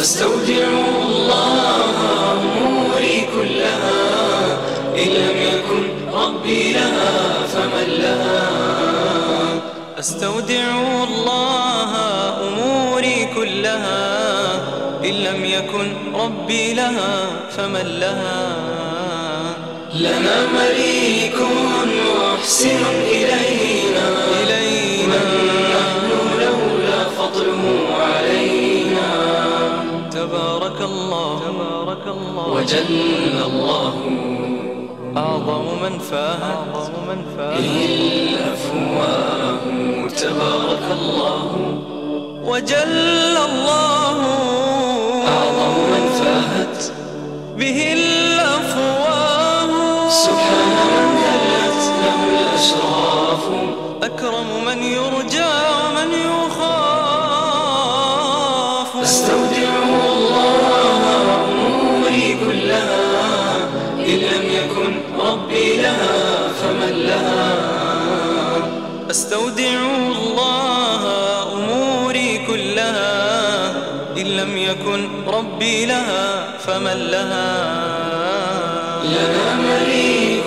أستودع الله أموري كلها إن لم يكن ربي لها فمن لها. أستودع الله أموري كلها إن لم يكن ربي لها فمن لها. لنا مليك الله. وجل الله. أعظم من فاهت أعظم من فاهت به الأفواه تبارك الله. وجل الله. أعظم من فاهت به الأفواه. سبحان من ذلت له الأشراف. أكرم من يرجى يكن ربي لها فمن لها. أستودع الله أموري كلها إن لم يكن ربي لها فمن لها. لنا مليك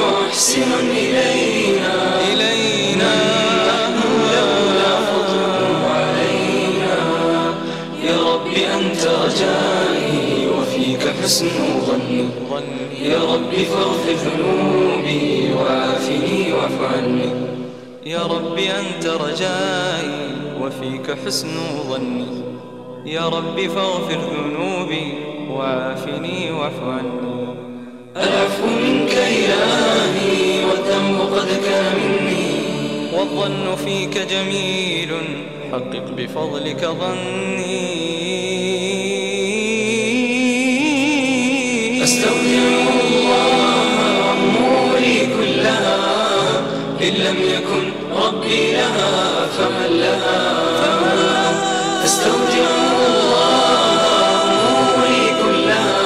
محسن إلينا. إلينا. لولا علينا. يا رب أنت رجائي وفيك حسن يا رب فاغفر ذنوبي وعافني واعف عني. يا رب أنت رجائي وفيك حسن ظني. يا رب فاغفر ذنوبي وعافني واعف عني. العفو منك إلهي والذنب قد كان مني والظن فيك جميل حقق بفضلك ظني. لم يكن ربي لها فمن لها؟ أستودع الله أموري كلها.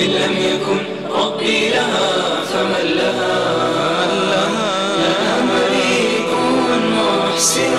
إن لم يكن ربي لها فمن لها؟ لنا مليك محسن